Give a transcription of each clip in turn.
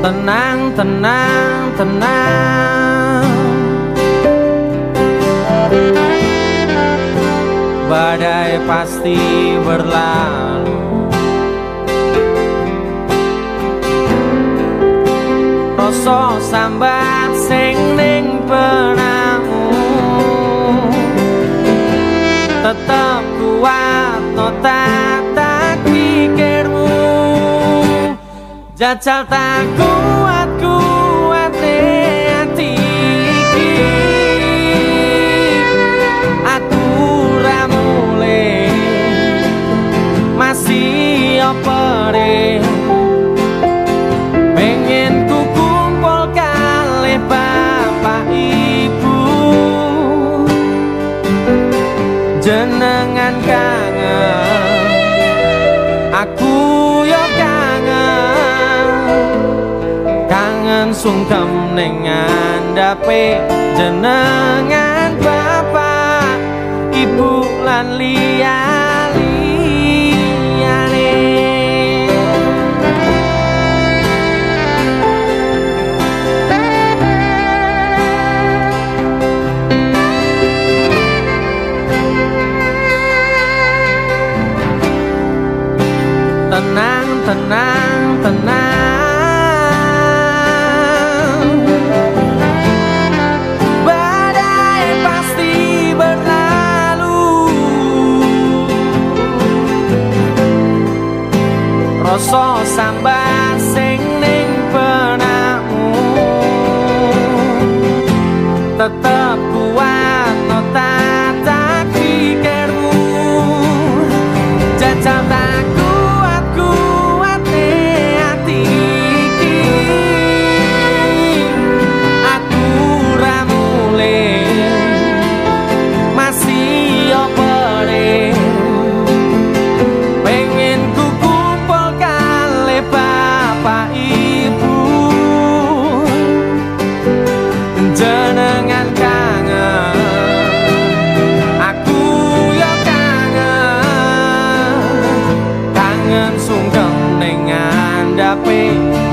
Tenang, tenang, tenang. Badai pasti berlalu. Rasa sambat sing ning penamu Tetap kuat no Jajal tak kuat kuat hati Aku ramule masih apa sungkem dengan dape Jenengan bapak Ibu lan liyali tenang, tenang, tenang Rasa sambat sing ning penakmu Tetap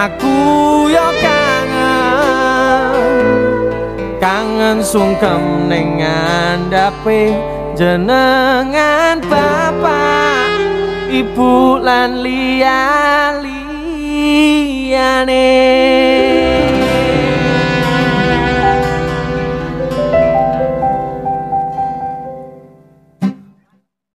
Aku yo kangen Kangen sungkem dengan dape Jenengan bapak Ibu lan liyane